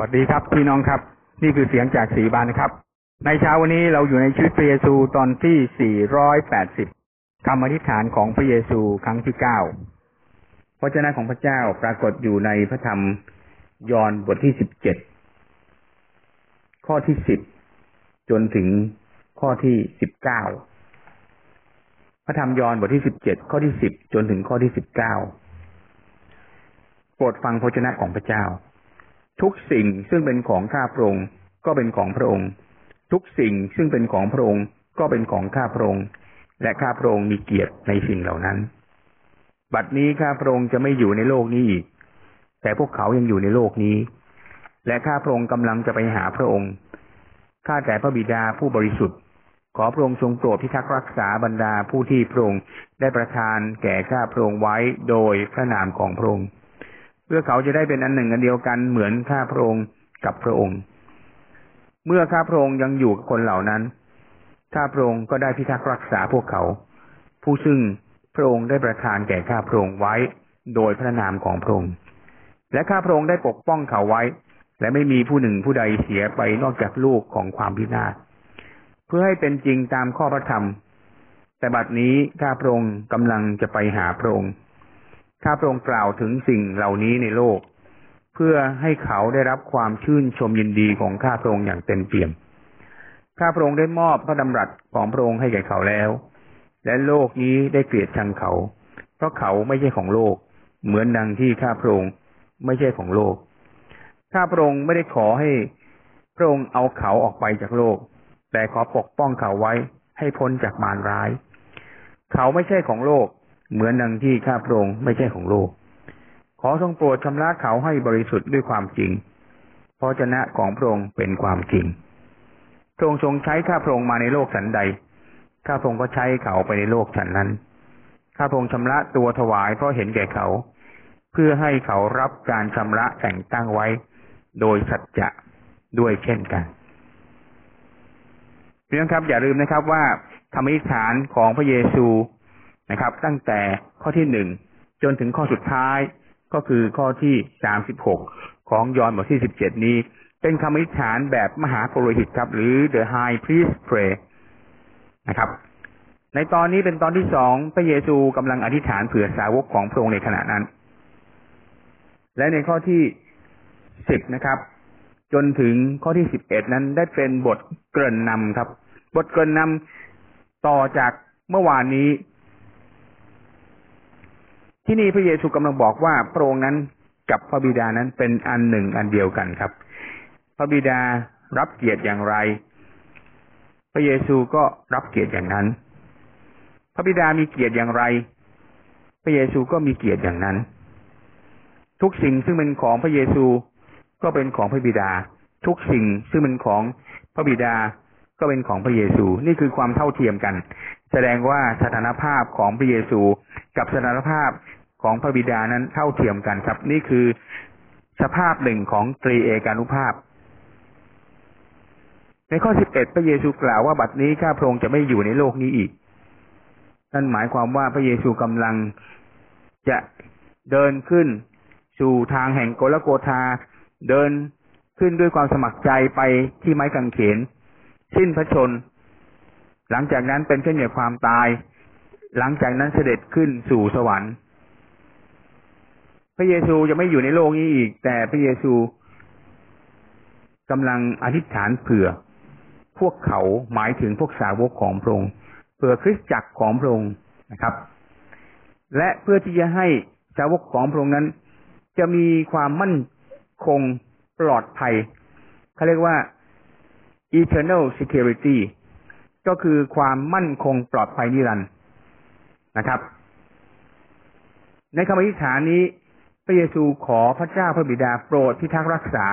วัสดีครับพี่น้องครับ นี่คือเสียงจากสีบานนะครับ ในเช้าวันนี้เราอยู่ในชีวิตพระเยซูตอนที่ 480คำอธิษฐานของพระเยซูครั้งที่ 9 พระเจ้าของพระเจ้าปรากฏอยู่ในพระธรรมยอห์นบทที่ 17 ข้อที่ 10 จนถึงข้อที่ 19 พระธรรมยอห์นบทที่ 17 ข้อที่ 10 จนถึงข้อที่ 19 โปรดฟังพระเจ้าของพระเจ้า ทุกสิ่งซึ่งเป็นของข้าพระองค์ก็เป็นของพระองค์ ทุกสิ่งซึ่งเป็นของพระองค์ก็เป็นของข้าพระองค์ และข้าพระองค์มีเกียรติในสิ่งเหล่านั้น บัดนี้ข้าพระองค์จะไม่อยู่ในโลกนี้อีก แต่พวกเขายังอยู่ในโลกนี้ และข้าพระองค์กำลังจะไปหาพระองค์ ข้าแต่พระบิดาผู้บริสุทธิ์ ขอพระองค์ทรงโปรดพิทักษ์รักษาบรรดาผู้ที่พระองค์ได้ประทานแก่ข้าพระองค์ไว้โดยพระนามของพระองค์ เพื่อเขาจะได้เป็นอันหนึ่งอันเดียวกันเหมือนข้าพระองค์กับพระองค์ เมื่อข้าพระองค์ยังอยู่กับคนเหล่านั้น ข้าพระองค์ก็ได้พิทักษ์รักษาพวกเขา ผู้ซึ่งพระองค์ได้ประทานแก่ข้าพระองค์ไว้โดยพระนามของพระองค์ และข้าพระองค์ได้ปกป้องเขาไว้ และไม่มีผู้หนึ่งผู้ใดเสียไปนอกจากลูกของความพินาศเพื่อให้เป็นจริงตามข้อพระธรรม แต่บัดนี้ข้าพระองค์กำลังจะไปหาพระองค์ ข้าพระองค์กล่าวถึงสิ่งเหล่านี้ในโลก เพื่อให้เขาได้รับความชื่นชมยินดีของข้าพระองค์อย่างเต็มเปี่ยม ข้าพระองค์ได้มอบพระดำรัสของพระองค์ให้แก่เขาแล้ว และโลกนี้ได้เกลียดชังเขา เพราะเขาไม่ใช่ของโลก เหมือนดังที่ข้าพระองค์ไม่ใช่ของโลก ข้าพระองค์ไม่ได้ขอให้พระองค์เอาเขาออกไปจากโลก แต่ขอปกป้องเขาไว้ให้พ้นจากมารร้าย เขาไม่ใช่ของโลก เหมือนดังที่ข้าพระองค์ไม่ใช่ของโลก ขอทรงโปรดชำระเขาให้บริสุทธิ์ด้วยความจริงเพราะชนะของพระองค์เป็นความจริง พระองค์ทรงใช้ข้าพระองค์มาในโลกสันใด ข้าพระองค์ก็ใช้เขาไปในโลกฉันนั้น ข้าพระองค์ชำระตัวถวายเพราะเห็นแก่เขา เพื่อให้เขารับการชำระแต่งตั้งไว้ โดยสัจจะด้วยเช่นกันเพื่อนครับอย่าลืมนะครับว่าคำอธิฐานของพระเยซู นะครับ ตั้งแต่ข้อที่หนึ่งจนถึงข้อสุดท้ายก็คือข้อที่สามสิบหกของยอห์นบทที่สิบเจ็ดนี้ เป็นคำอธิษฐานแบบมหาปุโรหิตครับ หรือ the high priest pray นะครับ ในตอนนี้เป็นตอนที่สองพระเยซูกำลังอธิษฐานเผื่อสาวกของพระองค์ในขณะนั้น และในข้อที่สิบนะครับ จนถึงข้อที่สิบเอ็ดนั้นได้เป็นบทเกริ่นนำครับ บทเกริ่นนำต่อจากเมื่อวานนี้ ที่นี่พระเยซูกำลังบอกว่าพระองค์นั้นกับพระบิดานั้นเป็นอันหนึ่งอันเดียวกันครับ พระบิดารับเกียรติอย่างไร พระเยซูก็รับเกียรติอย่างนั้น พระบิดามีเกียรติอย่างไร พระเยซูก็มีเกียรติอย่างนั้น ทุกสิ่งซึ่งเป็นของพระเยซูก็เป็นของพระบิดา ทุกสิ่งซึ่งเป็นของพระบิดาก็เป็นของพระเยซู นี่คือความเท่าเทียมกัน แสดงว่าสถานภาพของพระเยซู กับสถานภาพของพระบิดานั้นเท่าเทียมกันครับ นี่คือสภาพหนึ่งของตรีเอกานุภาพ ในข้อสิบเอ็ดพระเยซูกล่าวว่าบัดนี้ข้าพระองค์จะไม่อยู่ในโลกนี้อีก นั่นหมายความว่าพระเยซูกำลังจะเดินขึ้นสู่ทางแห่งโกลโกธาเดินขึ้นด้วยความสมัครใจไปที่ไม้กางเขน สิ้นพระชน หลังจากนั้นเป็นเช่นอย่างความตาย หลังจากนั้นเสด็จขึ้นสู่สวรรค์ พระเยซูจะไม่อยู่ในโลกนี้อีก แต่พระเยซูกำลังอธิษฐานเผื่อ พวกเขาหมายถึงพวกสาวกของพระองค์เผื่อคริสตจักรของพระองค์นะครับ และเพื่อที่จะให้สาวกของพระองค์นั้น จะมีความมั่นคงปลอดภัยเขาเรียกว่า eternal security ก็คือความมั่นคงปลอดภัยนิรันดร์นะครับ ในคำอธิษฐานนี้ พระเยซูขอพระเจ้าพระบิดาโปรดพิทักษ์รักษา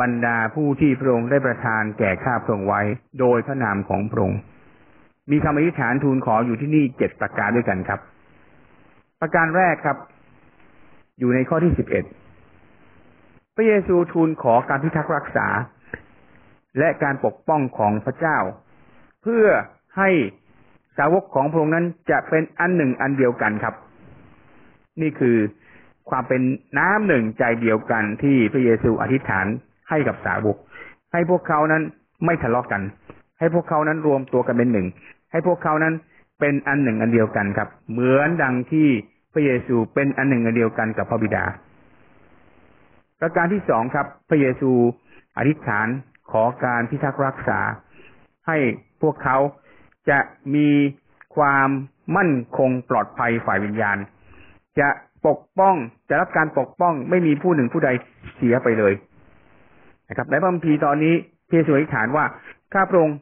บรรดาผู้ที่พระองค์ได้ประทานแก่ข้าพระองค์ไว้ โดยพระนามของพระองค์มีคำอธิษฐานทูลขออยู่ที่นี่เจ็ดประการด้วยกันครับ ประการแรกครับ อยู่ในข้อที่สิบเอ็ดพระเยซูทูลขอการพิทักษ์รักษา และการปกป้องของพระเจ้า เพื่อให้สาวกของพระองค์นั้นจะเป็นอันหนึ่งอันเดียวกันครับ นี่คือความเป็นน้ำหนึ่งใจเดียวกันที่พระเยซูอธิษฐานให้กับสาวก ให้พวกเขานั้นไม่ทะเลาะกกัน ให้พวกเขานั้นรวมตัวกันเป็นหนึ่ง ให้พวกเขานั้นเป็นอันหนึ่งอันเดียวกันครับ เหมือนดังที่พระเยซูเป็นอันหนึ่งอันเดียวกันกับพระบิดา ประการที่สองครับ พระเยซูอธิษฐานขอการพิทักษ์รักษาให้ วกเขาจะมีความมั่นคงปลอดภัยฝ่ายวิญญาณ จะปกป้องจะรับการปกป้องไม่มีผู้หนึ่งผู้ใดเสียไปเลยนะครับในพระคัมภีร์ตอนนี้พระเยซูอธิษฐานว่าข้าพระองค์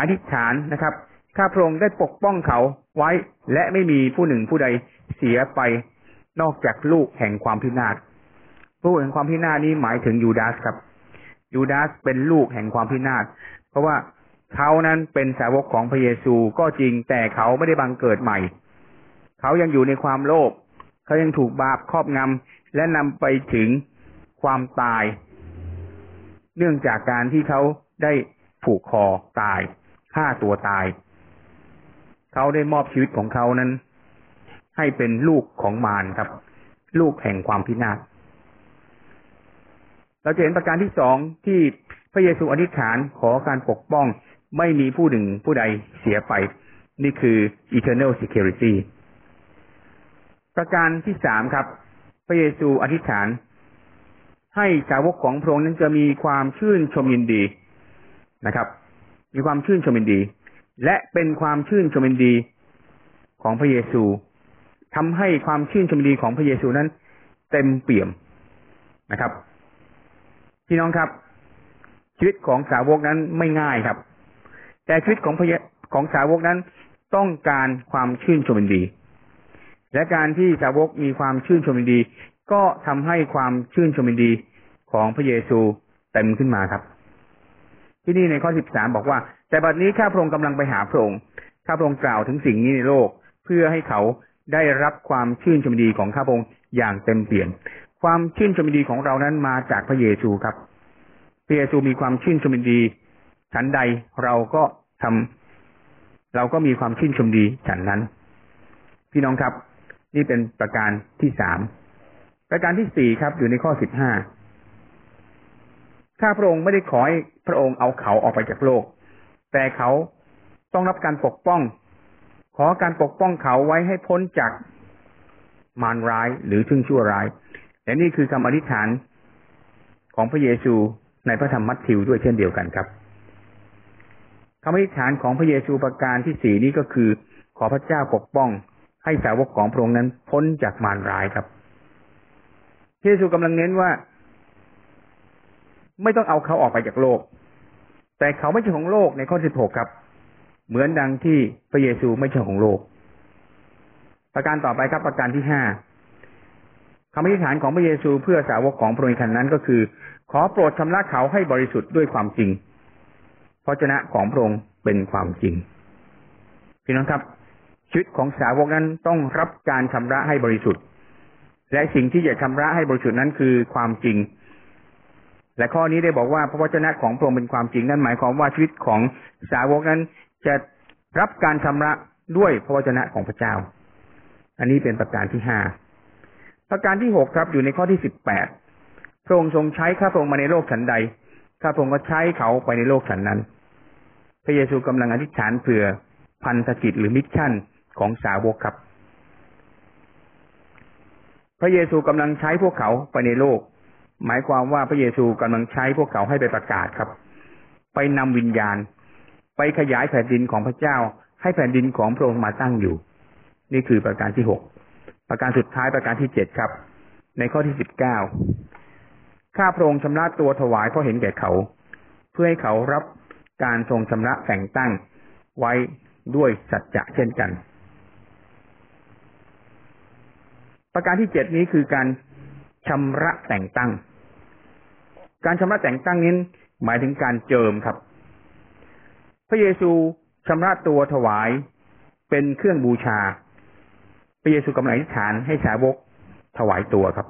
อธิษฐานนะครับข้าพระองค์ได้ปกป้องเขาไว้และไม่มีผู้หนึ่งผู้ใดเสียไปนอกจากลูกแห่งความพินาศลูกแห่งความพินาศนี้หมายถึงยูดาสครับยูดาสเป็นลูกแห่งความพินาศเพราะว่า เขานั้นเป็นสาวกของพระเยซูก็จริงแต่เขาไม่ได้บังเกิดใหม่ เขายังอยู่ในความโลภเขายังถูกบาปครอบงำและนำไปถึงความตาย เนื่องจากการที่เขาได้ผูกคอตายฆ่าตัวตาย เขาได้มอบชีวิตของเขานั้น ให้เป็นลูกของมารครับ ลูกแห่งความพินาศเราจะเห็นประการที่สองที่พระเยซูอธิษฐานขอการปกป้อง ไม่มีผู้หนึ่งผู้ใดเสียไป นี่คือ eternal security ประการที่สามครับ พระเยซูอธิษฐาน ให้สาวกของพระองค์นั้นจะมีความชื่นชมยินดีนะครับ มีความชื่นชมยินดี และเป็นความชื่นชมยินดีของพระเยซูทำให้ความชื่นชมยินดีของพระเยซูนั้น เต็มเปี่ยมนะครับ พี่น้องครับ ชีวิตของสาวกนั้นไม่ง่ายครับ แต่ชีวิตของพของสาวกนั้นต้องการความชื่นชมยินดี และการที่สาวกมีความชื่นชมยินดี ก็ทำให้ความชื่นชมยินดีของพระเยซูเต็มขึ้นมาครับ ที่นี่ในข้อสิบสามบอกว่า แต่บัดนี้ข้าพระองค์กำลังไปหาพระองค์ข้าพระองค์กล่าวถึงสิ่งนี้ในโลก เพื่อให้เขาได้รับความชื่นชมยินดีของข้าพระองค์อย่างเต็มเปี่ยมความชื่นชมยินดีของเรานั้นมาจากพระเยซูครับพระเยซูมีความชื่นชมยินดี ฉันใดเราก็ทำเราก็มีความชื่นชมดีฉันนั้น พี่น้องครับ นี่เป็นประการที่สามประการที่สี่ครับ อยู่ในข้อสิบห้าข้าพระองค์ไม่ได้ขอให้พระองค์เอาเขาออกไปจากโลก แต่เขาต้องรับการปกป้อง ขอการปกป้องเขาไว้ให้พ้นจากมารร้ายหรือซึ่งชั่วร้ายและนี่คือคำอธิษฐานของพระเยซูในพระธรรมมัทธิวด้วยเช่นเดียวกันครับ คำอธิษฐานของพระเยซูประการที่สี่นี้ก็คือ ขอพระเจ้าปกป้อง ให้สาวกของพระองค์นั้นพ้นจากมารร้ายครับพระเยซูกำลังเน้นว่า ไม่ต้องเอาเขาออกไปจากโลก แต่เขาไม่ใช่ของโลกในข้อสิบหกครับ เหมือนดังที่พระเยซูไม่ใช่ของโลก ประการต่อไปครับ ประการที่ห้าคำอธิษฐานของพระเยซูเพื่อสาวกของพระองค์นั้นก็คือ ขอโปรดชำระเขาให้บริสุทธิ์ด้วยความจริง พระเจ้าของพระองค์เป็นความจริง พี่น้องครับ ชีวิตของสาวกนั้นต้องรับการชำระให้บริสุทธิ์ และสิ่งที่จะชำระให้บริสุทธิ์นั้นคือความจริง และข้อนี้ได้บอกว่าพระวจนะของพระองค์เป็นความจริง นั่นหมายความว่าชีวิตของสาวกนั้นจะรับการชำระด้วยพระวจนะของพระเจ้า อันนี้เป็นประการที่ห้าประการที่หกครับอยู่ในข้อที่สิบแปดพระองค์ทรงใช้ข้าพระองค์มาในโลกฉันใดข้าพระองค์ก็ใช้เขาไปในโลกฉันนั้น พระเยซูกำลังอธิษฐานเผื่อพันธกิจหรือมิชชั่นของสาวกครับ พระเยซูกำลังใช้พวกเขาไปในโลก หมายความว่าพระเยซูกำลังใช้พวกเขาให้ไปประกาศครับ ไปนำวิญญาณ ไปขยายแผ่นดินของพระเจ้า ให้แผ่นดินของพระองค์มาตั้งอยู่ นี่คือประการที่หกประการสุดท้ายประการที่เจ็ดครับ ในข้อที่สิบเก้าข้าพระองค์ชำระตัวถวายเพราะเห็นแก่เขา เพื่อให้เขารับ การทรงชำระแต่งตั้งไว้ด้วยสัจจะเช่นกัน ประการที่เจ็ดนี้คือการชำระแต่งตั้ง การชำระแต่งตั้งนี้หมายถึงการเจิมครับ พระเยซูชำระตัวถวายเป็นเครื่องบูชา พระเยซูกำลังอธิษฐานให้สาวกถวายตัวครับ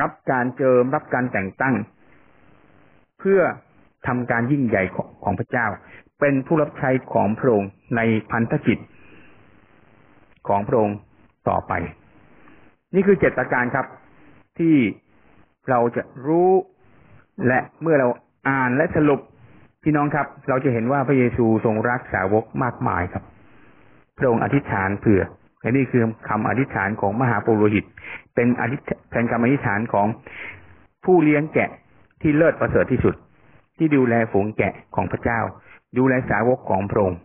รับการเจิมรับการแต่งตั้ง เพื่อ ทำการยิ่งใหญ่ของพระเจ้า เป็นผู้รับใช้ของพระองค์ในพันธกิจของพระองค์ต่อไป นี่คือเจ็ดประการครับ ที่เราจะรู้และเมื่อเราอ่านและสรุปพี่น้องครับ เราจะเห็นว่าพระเยซูทรงรักสาวกมากมายครับพระองค์อธิษฐานเผื่อและนี่คือคำอธิษฐานของมหาปุโรหิต เป็นอธิษเป็นคำอธิษฐานของผู้เลี้ยงแกะที่เลิศประเสริฐที่สุด ที่ดูแลฝูงแกะของพระเจ้า ดูแลสาวกของพระองค์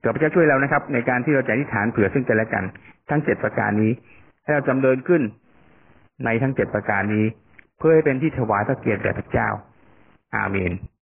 เกิดพระเจ้าช่วยเรานะครับ ในการที่เราจะอธิษฐานเผื่อซึ่งกันและกัน ทั้งเจ็ดประการนี้ ให้เราจำเดินขึ้นในทั้งเจ็ดประการนี้ เพื่อให้เป็นที่ถวายพระเกียรติแด่พระเจ้า อาเมน